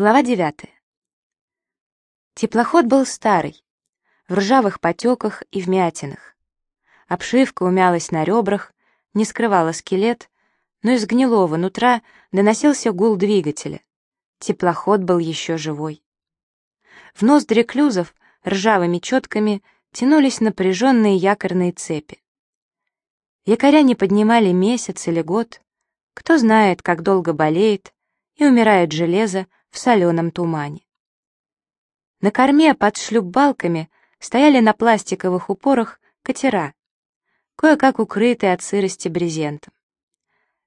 Глава 9. Теплоход был старый, в ржавых потеках и вмятинах. Обшивка умялась на ребрах, не скрывала скелет, но из гнилого нутра доносился гул двигателя. Теплоход был еще живой. В ноздри клюзов ржавыми четками тянулись напряженные якорные цепи. Якоря не поднимали месяц или год, кто знает, как долго болеет и умирает железо, в соленом тумане. На корме под шлюпбалками стояли на пластиковых упорах катера, кое-как укрытые от сырости брезентом.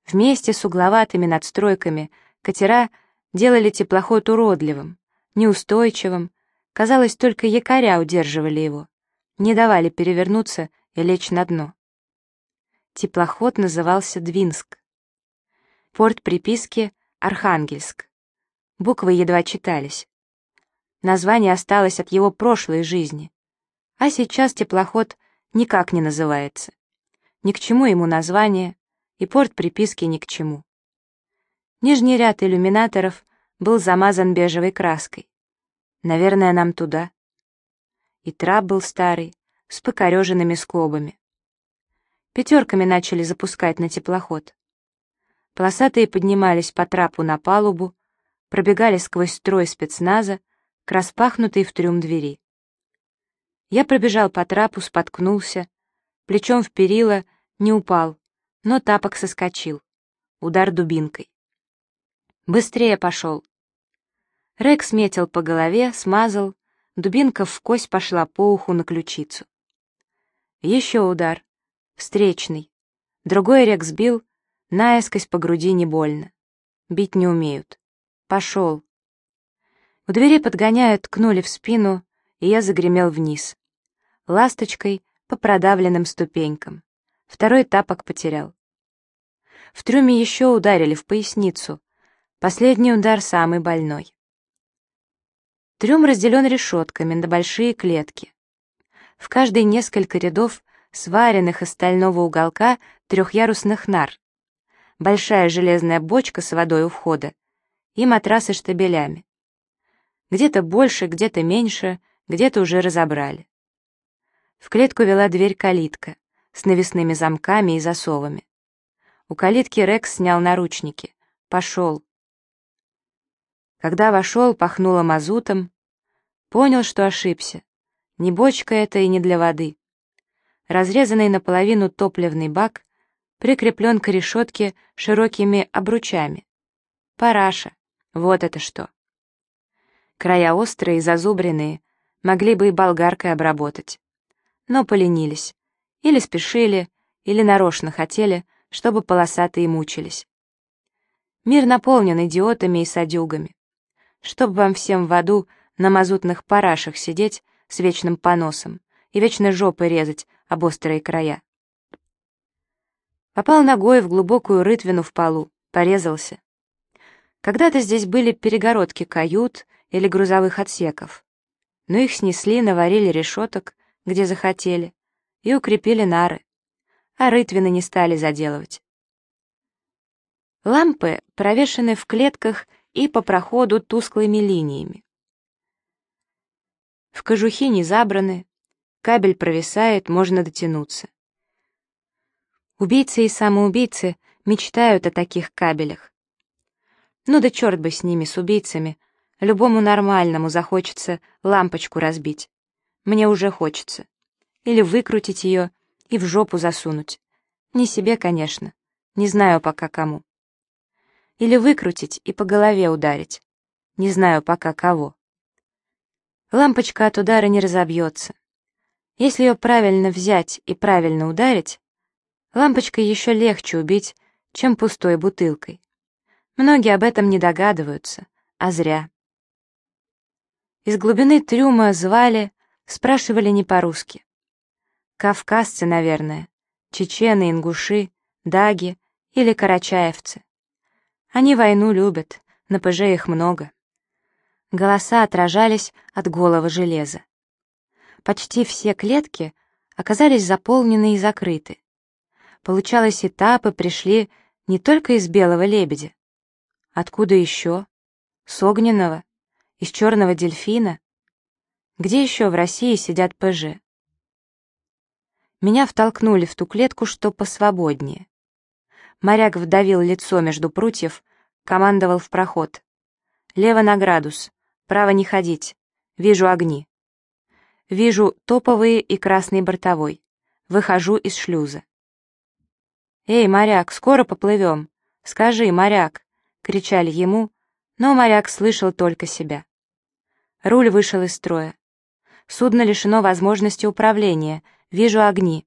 Вместе с угловатыми надстройками катера делали теплоход уродливым, неустойчивым, казалось, только якоря удерживали его, не давали перевернуться и лечь на дно. Теплоход назывался Двинск. Порт приписки — Архангельск. Буквы едва читались. Название осталось от его прошлой жизни. А сейчас теплоход никак не называется. Ни к чему ему название, и порт приписки ни к чему. Нижний ряд иллюминаторов был замазан бежевой краской. Наверное, нам туда. И трап был старый, с покореженными скобами. Пятерками начали запускать на теплоход. Полосатые поднимались по трапу на палубу, пробегали сквозь строй спецназа к распахнутой в трюм двери. Я пробежал по трапу, споткнулся, плечом в перила, не упал, но тапок соскочил. Удар дубинкой. Быстрее пошел. Рекс метил по голове, смазал, дубинка в кость пошла по уху на ключицу. Еще удар. Встречный. Другой Рекс бил, наискось по груди не больно. Бить не умеют. Пошел. У двери подгоняя ткнули в спину, и я загремел вниз. Ласточкой по продавленным ступенькам. Второй тапок потерял. В трюме еще ударили в поясницу. Последний удар самый больной. Трюм разделен решетками на большие клетки. В каждой несколько рядов сваренных из стального уголка трехъярусных нар. Большая железная бочка с водой у входа и матрасы штабелями. Где-то больше, где-то меньше, где-то уже разобрали. В клетку вела дверь-калитка с навесными замками и засовами. У калитки Рекс снял наручники. Пошел. Когда вошел, пахнуло мазутом. Понял, что ошибся. Не бочка это и не для воды. Разрезанный наполовину топливный бак прикреплен к решетке широкими обручами. Параша. Вот это что. Края острые и зазубренные, могли бы и болгаркой обработать. Но поленились. Или спешили, или нарочно хотели, чтобы полосатые мучились. Мир наполнен идиотами и садюгами. Чтоб вам всем в аду на мазутных парашах сидеть с вечным поносом и вечно жопой резать об острые края. Попал ногой в глубокую рытвину в полу, порезался. Когда-то здесь были перегородки кают или грузовых отсеков, но их снесли, наварили решеток, где захотели, и укрепили нары, а рытвины не стали заделывать. Лампы провешаны в клетках и по проходу тусклыми линиями. В кожухи не забраны, кабель провисает, можно дотянуться. Убийцы и самоубийцы мечтают о таких кабелях. Ну да черт бы с ними, с убийцами. Любому нормальному захочется лампочку разбить. Мне уже хочется. Или выкрутить ее и в жопу засунуть. Не себе, конечно. Не знаю пока кому. Или выкрутить и по голове ударить. Не знаю пока кого. Лампочка от удара не разобьется. Если ее правильно взять и правильно ударить, лампочкой еще легче убить, чем пустой бутылкой. Многие об этом не догадываются, а зря. Из глубины трюма звали, спрашивали не по-русски. Кавказцы, наверное, чечены, ингуши, даги или карачаевцы. Они войну любят, на ПЖ их много. Голоса отражались от голого железа. Почти все клетки оказались заполнены и закрыты. Получалось, этапы пришли не только из белого лебедя, Откуда еще? С огненного? Из черного дельфина? Где еще в России сидят ПЖ? Меня втолкнули в ту клетку, что посвободнее. Моряк вдавил лицо между прутьев, командовал в проход. Лево на градус, право не ходить. Вижу огни. Вижу топовые и красный бортовой. Выхожу из шлюза. «Эй, моряк, скоро поплывем! Скажи, моряк!» — кричали ему, но моряк слышал только себя. Руль вышел из строя. Судно лишено возможности управления, вижу огни.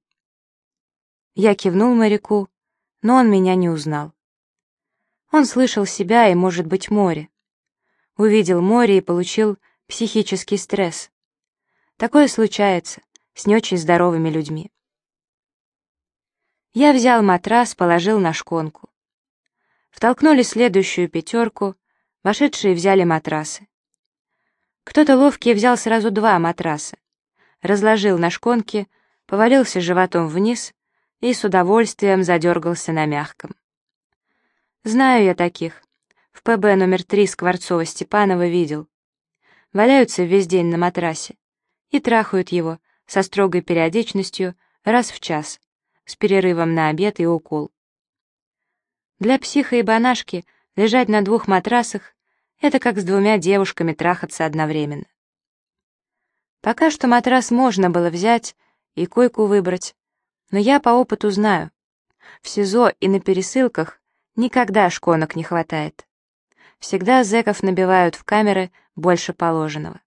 Я кивнул моряку, но он меня не узнал. Он слышал себя и, может быть, море. Увидел море и получил психический стресс. Такое случается с не очень здоровыми людьми. Я взял матрас, положил на шконку. Втолкнули следующую пятерку, вошедшие взяли матрасы. Кто-то ловкий взял сразу два матраса, разложил на шконке, повалился животом вниз и с удовольствием задергался на мягком. Знаю я таких. В ПБ номер три Скворцова-Степанова видел. Валяются весь день на матрасе и трахают его со строгой периодичностью раз в час, с перерывом на обед и укол. Для психа и банашки лежать на двух матрасах — это как с двумя девушками трахаться одновременно. Пока что матрас можно было взять и койку выбрать, но я по опыту знаю, в СИЗО и на пересылках никогда шконок не хватает. Всегда зэков набивают в камеры больше положенного.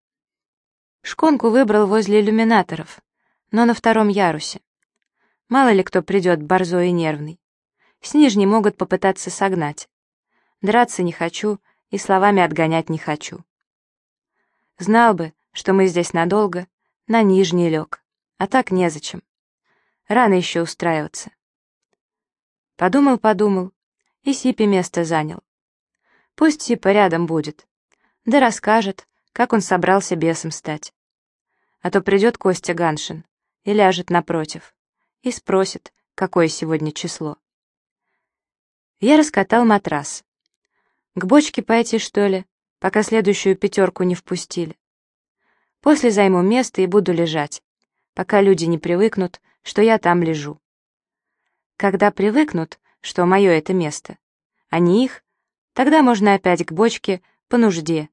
Шконку выбрал возле иллюминаторов, но на втором ярусе. Мало ли кто придет борзой и нервный. С нижней могут попытаться согнать. Драться не хочу и словами отгонять не хочу. Знал бы, что мы здесь надолго, на нижний лег. А так незачем. Рано еще устраиваться. Подумал-подумал, и Сипи место занял. Пусть Сипа рядом будет, да расскажет, как он собрался бесом стать. А то придет Костя Ганшин и ляжет напротив и спросит, какое сегодня число. Я раскатал матрас. К бочке пойти, что ли, пока следующую пятерку не впустили. После займу место и буду лежать, пока люди не привыкнут, что я там лежу. Когда привыкнут, что мое это место, а не их, тогда можно опять к бочке по нужде,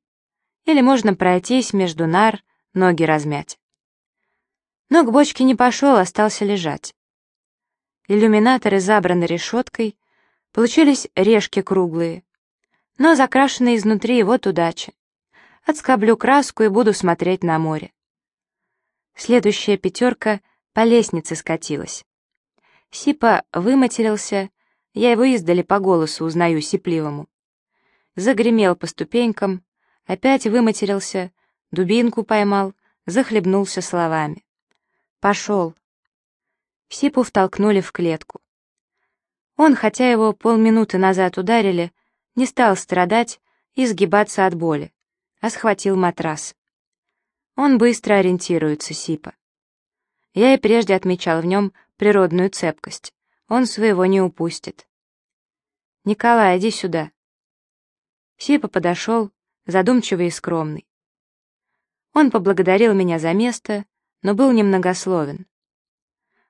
или можно пройтись между нар, ноги размять но к бочке не пошел, остался лежать. Иллюминаторы забраны решеткой, получились решки круглые, но закрашенные изнутри, вот удача. Отскоблю краску и буду смотреть на море. Следующая пятерка по лестнице скатилась. Сипа выматерился, я его издали по голосу узнаю сипливому. Загремел по ступенькам, опять выматерился, дубинку поймал, захлебнулся словами. «Пошел». Сипу втолкнули в клетку. Он, хотя его полминуты назад ударили, не стал страдать и сгибаться от боли, а схватил матрас. Он быстро ориентируется, Сипа. Я и прежде отмечал в нем природную цепкость. Он своего не упустит. «Николай, иди сюда». Сипа подошел, задумчивый и скромный. Он поблагодарил меня за место, но был немногословен.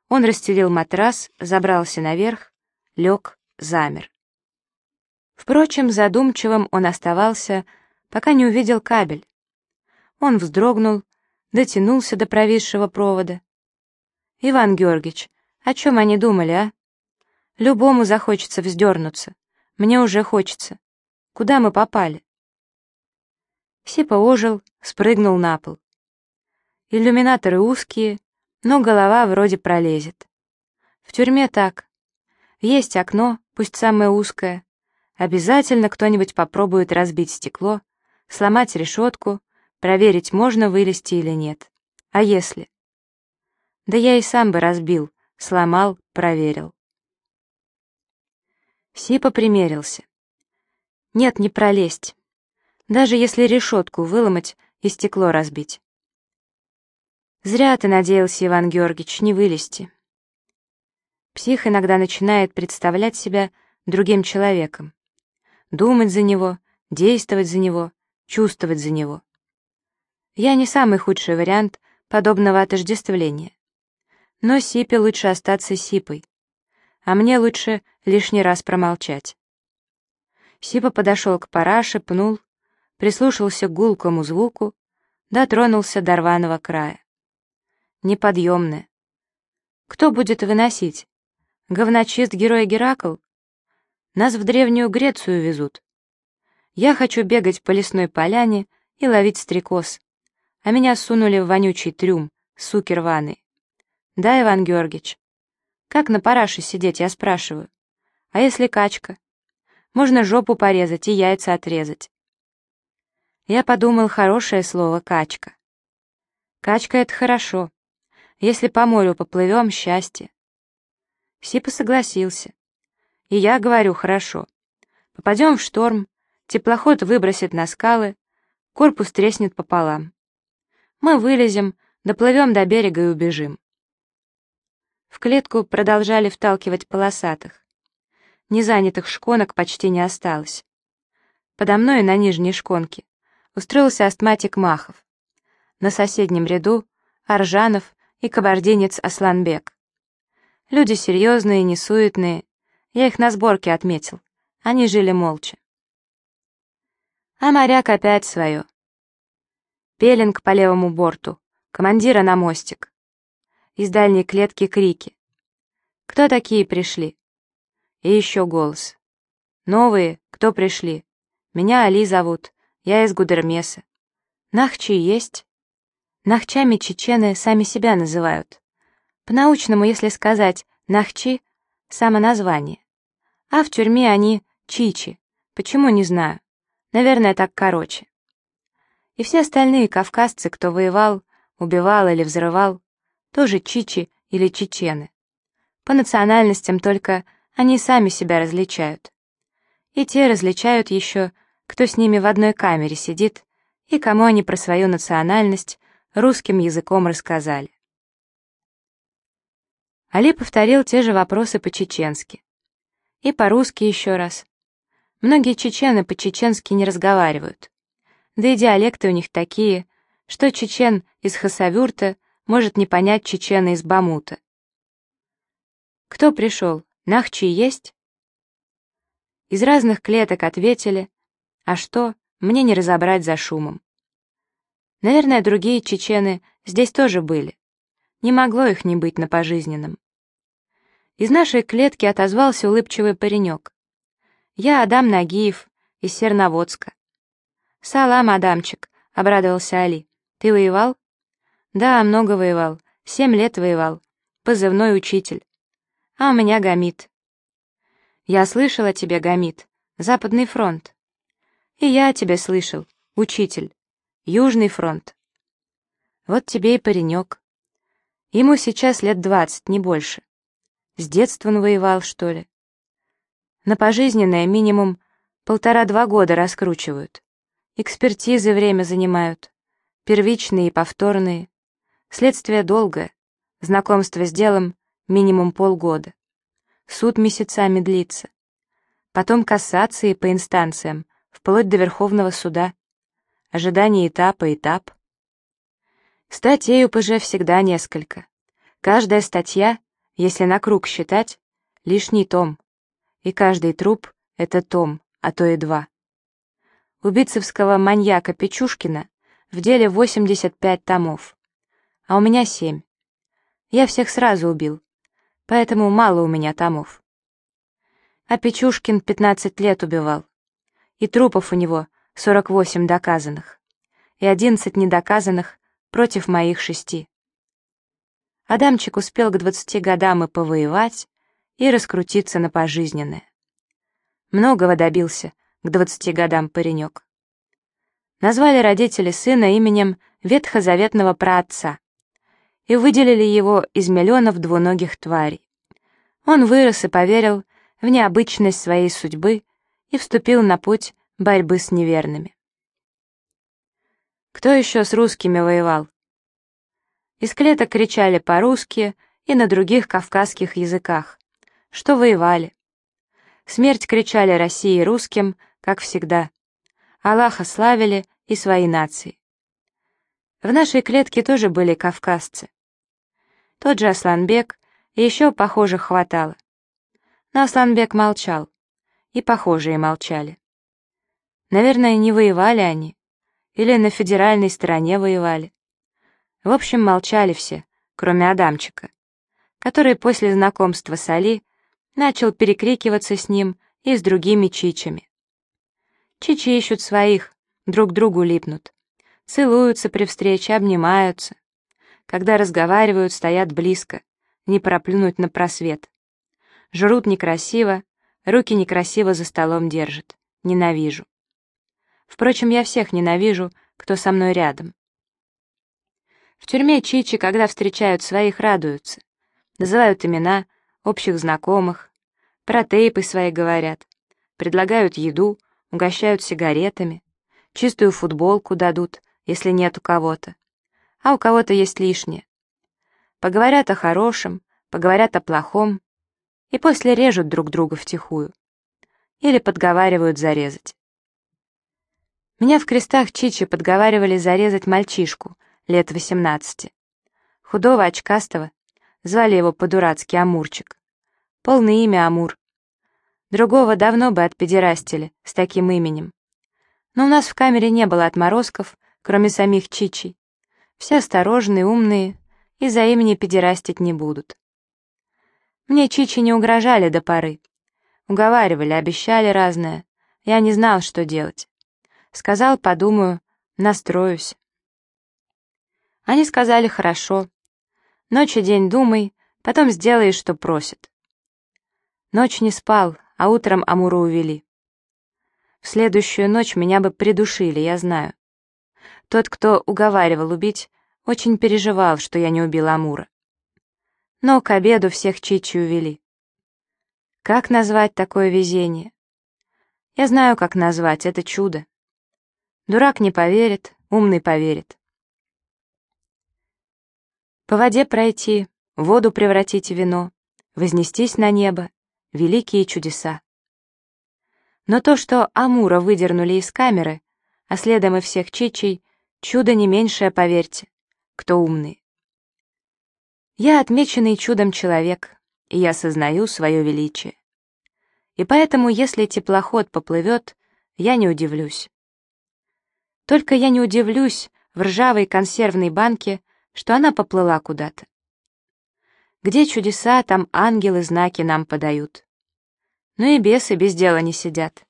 Он расстелил матрас, забрался наверх, лег, замер. Впрочем, задумчивым он оставался, пока не увидел кабель. Он вздрогнул, дотянулся до провисшего провода. «Иван Георгиевич, о чем они думали, а? Любому захочется вздернуться. Мне уже хочется. Куда мы попали?» Сипа ожил, спрыгнул на пол. Иллюминаторы узкие, но голова вроде пролезет. В тюрьме так. Есть окно, пусть самое узкое. Обязательно кто-нибудь попробует разбить стекло, сломать решетку, проверить, можно вылезти или нет. А если? Да я и сам бы разбил, сломал, проверил. Сипа примерился. Нет, не пролезть. Даже если решетку выломать и стекло разбить. Зря ты надеялся, Иван Георгиевич, не вылезти. Псих иногда начинает представлять себя другим человеком, думать за него, действовать за него, чувствовать за него. Я не самый худший вариант подобного отождествления. Но Сипе лучше остаться Сипой, а мне лучше лишний раз промолчать. Сипа подошел к параше, пнул, прислушался к гулкому звуку, дотронулся до рваного края. Неподъемное. Кто будет выносить? Говночист герой Геракл? Нас в Древнюю Грецию везут. Я хочу бегать по лесной поляне и ловить стрекоз, а меня сунули в вонючий трюм, суки рваные. Да, Иван Георгиевич? Как на параше сидеть, я спрашиваю. А если качка? Можно жопу порезать и яйца отрезать. Я подумал, хорошее слово «качка». Качка — это хорошо. Если по морю поплывем, счастье. Сипа согласился. И я говорю, хорошо. Попадем в шторм, теплоход выбросит на скалы, корпус треснет пополам. Мы вылезем, доплывем до берега и убежим. В клетку продолжали вталкивать полосатых. Незанятых шконок почти не осталось. Подо мной на нижней шконке устроился астматик Махов. На соседнем ряду — Аржанов и кабардинец Асланбек. Люди серьезные, несуетные. Я их на сборке отметил. Они жили молча. А моряк опять свое. Пеленг по левому борту, командира на мостик. Из дальней клетки крики. «Кто такие пришли?» И еще голос. «Новые, кто пришли? Меня Али зовут, я из Гудермеса. Нахчи есть?» Нахчами чечены сами себя называют. По-научному, если сказать «нахчи» — самоназвание. А в тюрьме они чичи. Почему, не знаю. Наверное, так короче. И все остальные кавказцы, кто воевал, убивал или взрывал, тоже чичи или чечены. По национальностям только они сами себя различают. И те различают еще, кто с ними в одной камере сидит, и кому они про свою национальность русским языком рассказали. Али повторил те же вопросы по-чеченски. И по-русски еще раз. Многие чечены по-чеченски не разговаривают. Да и диалекты у них такие, что чечен из Хасавюрта может не понять чечена из Бамута. «Кто пришел? Нахчи есть?» Из разных клеток ответили, «А что, мне не разобрать за шумом». Наверное, другие чечены здесь тоже были. Не могло их не быть на пожизненном. Из нашей клетки отозвался улыбчивый паренек. «Я Адам Нагиев, из Серноводска». «Салам, Адамчик», — обрадовался Али. «Ты воевал?» «Да, много воевал. Семь лет воевал. Позывной учитель. А у меня Гамит». «Я слышал о тебе, Гамит. Западный фронт». «И я о тебе слышал, учитель. Южный фронт. Вот тебе и паренек. Ему сейчас лет двадцать, не больше. С детства он воевал, что ли? На пожизненное минимум полтора-два года раскручивают. Экспертизы время занимают. Первичные и повторные. Следствие долгое. Знакомство с делом минимум полгода. Суд месяцами длится. Потом кассации по инстанциям, вплоть до Верховного суда ожидание этапа, этап. Статей у всегда несколько. Каждая статья, если на круг считать, лишний том. И каждый труп — это том, а то и два. Убийцевского маньяка Печушкина в деле 85 томов, а у меня 7. Я всех сразу убил, поэтому мало у меня томов. А Печушкин 15 лет убивал, и трупов у него 48 доказанных и 11 недоказанных против моих шести. Адамчик успел к 20 годам и повоевать, и раскрутиться на пожизненное. Многого добился к 20 годам паренек. Назвали родители сына именем ветхозаветного праотца и выделили его из миллионов двуногих тварей. Он вырос и поверил в необычность своей судьбы и вступил на путь борьбы с неверными. Кто еще с русскими воевал? Из клеток кричали по-русски и на других кавказских языках, что воевали. Смерть кричали России русским, как всегда. Аллаха славили и свои нации. В нашей клетке тоже были кавказцы. Тот же Асланбек, и еще похожих хватало. Но Асланбек молчал, и похожие молчали. Наверное, не воевали они, или на федеральной стороне воевали. В общем, молчали все, кроме Адамчика, который после знакомства с Али начал перекрикиваться с ним и с другими чичами. Чичи ищут своих, друг другу липнут. Целуются при встрече, обнимаются. Когда разговаривают, стоят близко, не проплюнуть на просвет. Жрут некрасиво, руки некрасиво за столом держат. Ненавижу. Впрочем, я всех ненавижу, кто со мной рядом. В тюрьме чичи, когда встречают своих, радуются. Называют имена, общих знакомых, про тейпы свои говорят, предлагают еду, угощают сигаретами, чистую футболку дадут, если нет у кого-то, а у кого-то есть лишнее. Поговорят о хорошем, поговорят о плохом, и после режут друг друга втихую. Или подговаривают зарезать. Меня в крестах Чичи подговаривали зарезать мальчишку, лет 18. Худого, очкастого, звали его по-дурацки Амурчик. Полное имя Амур. Другого давно бы отпедерастили с таким именем. Но у нас в камере не было отморозков, кроме самих Чичей. Все осторожные, умные и за имени педерастить не будут. Мне Чичи не угрожали до поры. Уговаривали, обещали разное. Я не знал, что делать. Сказал, подумаю, настроюсь. Они сказали «хорошо». Ночь и день думай, потом сделаешь, что просят. Ночь не спал, а утром Амуру увели. В следующую ночь меня бы придушили, я знаю. Тот, кто уговаривал убить, очень переживал, что я не убил Амура. Но к обеду всех Чичи увели. Как назвать такое везение? Я знаю, как назвать, это чудо. Дурак не поверит, умный поверит. По воде пройти, воду превратить в вино, вознестись на небо, великие чудеса. Но то, что Амура выдернули из камеры, а следом и всех чичей, чудо не меньшее, поверьте, кто умный. Я отмеченный чудом человек, и я сознаю свое величие. И поэтому, если теплоход поплывет, я не удивлюсь. Только я не удивлюсь в ржавой консервной банке, что она поплыла куда-то. Где чудеса, там ангелы знаки нам подают. Ну и бесы без дела не сидят.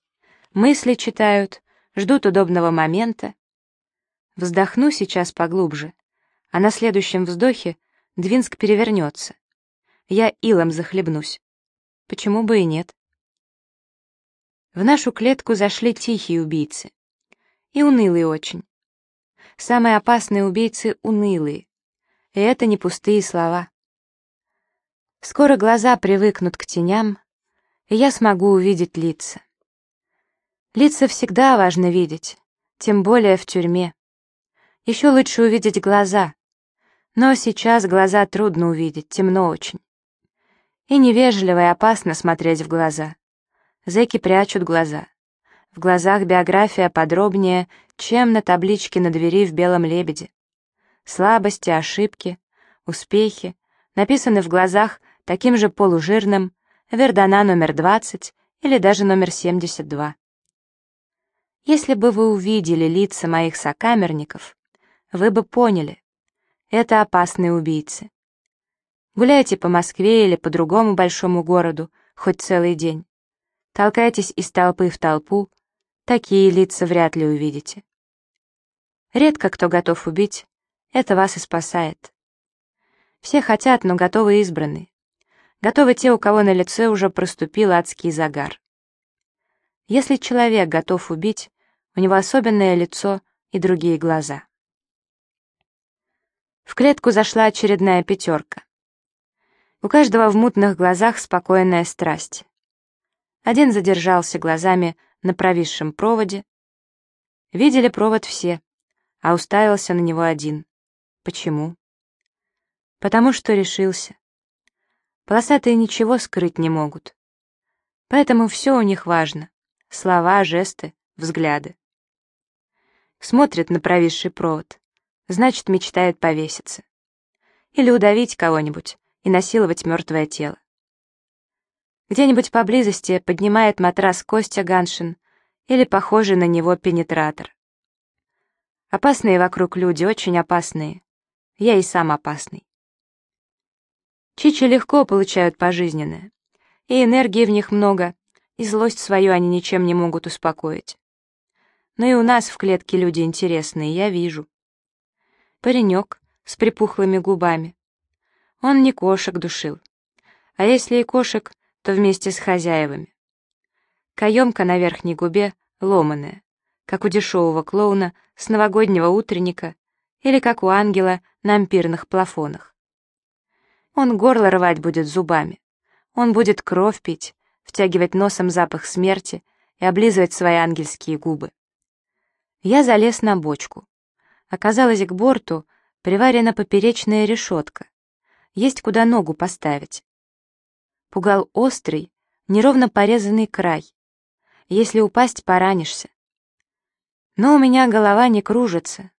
Мысли читают, ждут удобного момента. Вздохну сейчас поглубже, а на следующем вздохе Двинск перевернется. Я илом захлебнусь. Почему бы и нет? В нашу клетку зашли тихие убийцы. И унылые очень. Самые опасные убийцы — унылые. И это не пустые слова. Скоро глаза привыкнут к теням, и я смогу увидеть лица. Лица всегда важно видеть, тем более в тюрьме. Еще лучше увидеть глаза. Но сейчас глаза трудно увидеть, темно очень. И невежливо и опасно смотреть в глаза. Зэки прячут глаза. В глазах биография подробнее, чем на табличке на двери в белом лебеде. Слабости, ошибки, успехи написаны в глазах таким же полужирным Вердана номер 20 или даже номер 72. Если бы вы увидели лица моих сокамерников, вы бы поняли, это опасные убийцы. Гуляйте по Москве или по другому большому городу хоть целый день. Толкайтесь из толпы в толпу, такие лица вряд ли увидите. Редко кто готов убить, это вас и спасает. Все хотят, но готовы избранные. Готовы те, у кого на лице уже проступил адский загар. Если человек готов убить, у него особенное лицо и другие глаза. В клетку зашла очередная пятерка. У каждого в мутных глазах спокойная страсть. Один задержался глазами на провисшем проводе. Видели провод все, а уставился на него один. Почему? Потому что решился. Полосатые ничего скрыть не могут. Поэтому все у них важно. Слова, жесты, взгляды. Смотрит на провисший провод. Значит, мечтает повеситься. Или удавить кого-нибудь и насиловать мертвое тело. Где-нибудь поблизости поднимает матрас Костя Ганшин или похожий на него пенетратор. Опасные вокруг люди, очень опасные. Я и сам опасный. Чичи легко получают пожизненное, и энергии в них много, и злость свою они ничем не могут успокоить. Но и у нас в клетке люди интересные, я вижу. Паренек с припухлыми губами. Он не кошек душил. А если и кошек, то вместе с хозяевами. Каемка на верхней губе ломаная, как у дешевого клоуна с новогоднего утренника или как у ангела на ампирных плафонах. Он горло рвать будет зубами. Он будет кровь пить, втягивать носом запах смерти и облизывать свои ангельские губы. Я залез на бочку. Оказалось, к борту приварена поперечная решетка. Есть куда ногу поставить. Пугал острый, неровно порезанный край. Если упасть, поранишься. Но у меня голова не кружится.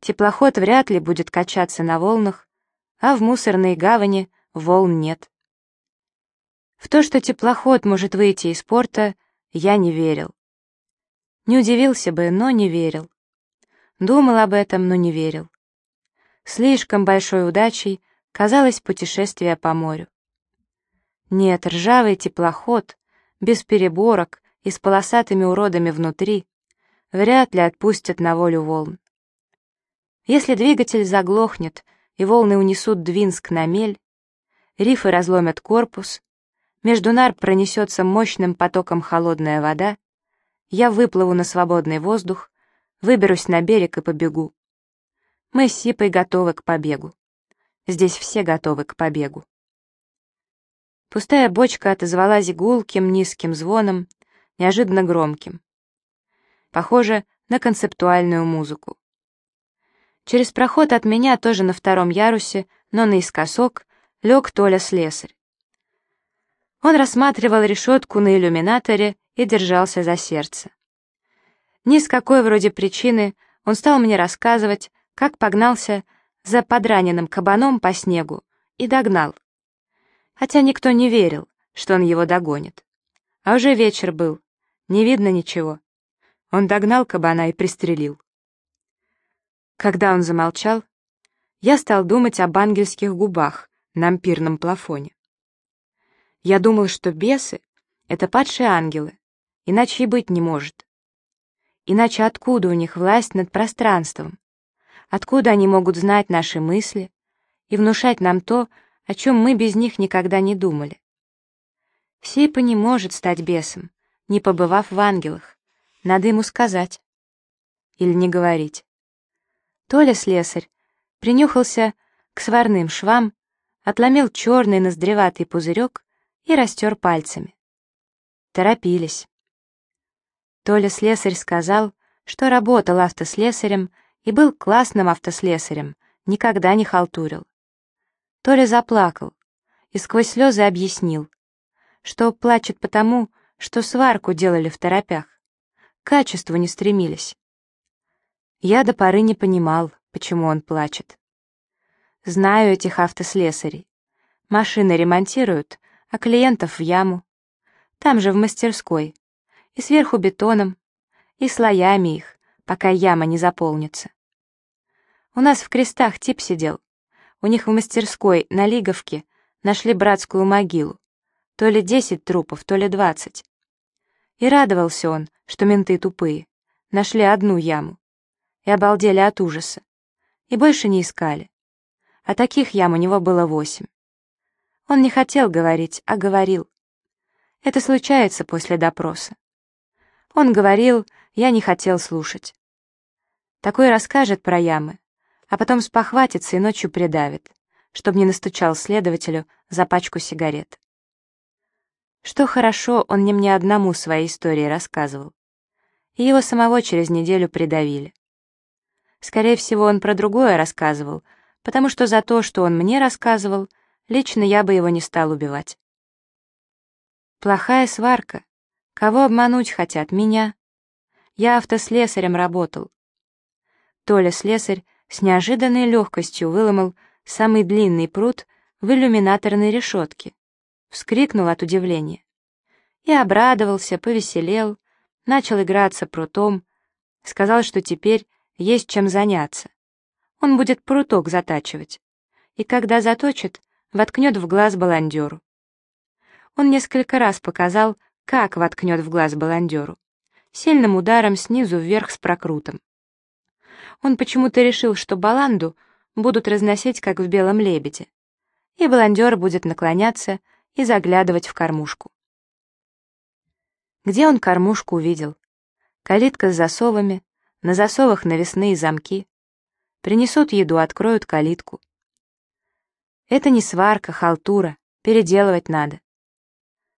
Теплоход вряд ли будет качаться на волнах, а в мусорной гавани волн нет. В то, что теплоход может выйти из порта, я не верил. Не удивился бы, но не верил. Думал об этом, но не верил. Слишком большой удачей казалось путешествие по морю. Нет, ржавый теплоход, без переборок и с полосатыми уродами внутри, вряд ли отпустят на волю волн. Если двигатель заглохнет и волны унесут Двинск на мель, рифы разломят корпус, между нар пронесется мощным потоком холодная вода, я выплыву на свободный воздух, выберусь на берег и побегу. Мы с Сипой готовы к побегу. Здесь все готовы к побегу. Пустая бочка отозвалась гулким низким звоном, неожиданно громким. Похоже на концептуальную музыку. Через проход от меня, тоже на втором ярусе, но наискосок, лег Толя слесарь. Он рассматривал решетку на иллюминаторе и держался за сердце. Ни с какой вроде причины он стал мне рассказывать, как погнался за подраненным кабаном по снегу и догнал. Хотя никто не верил, что он его догонит. А уже вечер был, не видно ничего. Он догнал кабана и пристрелил. Когда он замолчал, я стал думать об ангельских губах на ампирном плафоне. Я думал, что бесы — это падшие ангелы, Иначе и быть не может. Иначе откуда у них власть над пространством? Откуда они могут знать наши мысли и внушать нам то, о чем мы без них никогда не думали? Сипа не может стать бесом, не побывав в ангелах. Надо ему сказать. Или не говорить. Толя слесарь принюхался к сварным швам, отломил черный ноздреватый пузырек и растер пальцами. Торопились. Толя слесарь сказал, что работал автослесарем и был классным автослесарем, никогда не халтурил. Толя заплакал и сквозь слезы объяснил, что плачет потому, что сварку делали в торопях, к качеству не стремились. Я до поры не понимал, почему он плачет. Знаю этих автослесарей. Машины ремонтируют, а клиентов в яму. Там же в мастерской и сверху бетоном, и слоями их, пока яма не заполнится. У нас в крестах тип сидел. У них в мастерской на Лиговке нашли братскую могилу. То ли десять трупов, то ли двадцать. И радовался он, что менты тупые. Нашли одну яму. И обалдели от ужаса. И больше не искали. А таких ям у него было восемь. Он не хотел говорить, а говорил. Это случается после допроса. Он говорил, я не хотел слушать. Такой расскажет про ямы, а потом спохватится и ночью придавит, чтобы не настучал следователю за пачку сигарет. Что хорошо, он не мне одному свои истории рассказывал. И его самого через неделю придавили. Скорее всего, он про другое рассказывал, потому что за то, что он мне рассказывал, лично я бы его не стал убивать. Плохая сварка. Кого обмануть хотят? Меня. Я автослесарем работал. Толя-слесарь с неожиданной легкостью выломал самый длинный пруд в иллюминаторной решетке, вскрикнул от удивления. И обрадовался, повеселел, начал играться прутом, сказал, что теперь есть чем заняться. Он будет пруток затачивать, и когда заточит, воткнет в глаз баландеру. Он несколько раз показал, как воткнет в глаз баландеру. Сильным ударом снизу вверх с прокрутом. Он почему-то решил, что баланду будут разносить, как в «Белом лебеде», и баландер будет наклоняться и заглядывать в кормушку. Где он кормушку увидел? Калитка с засовами, на засовах навесные замки. Принесут еду, откроют калитку. Это не сварка, халтура, переделывать надо.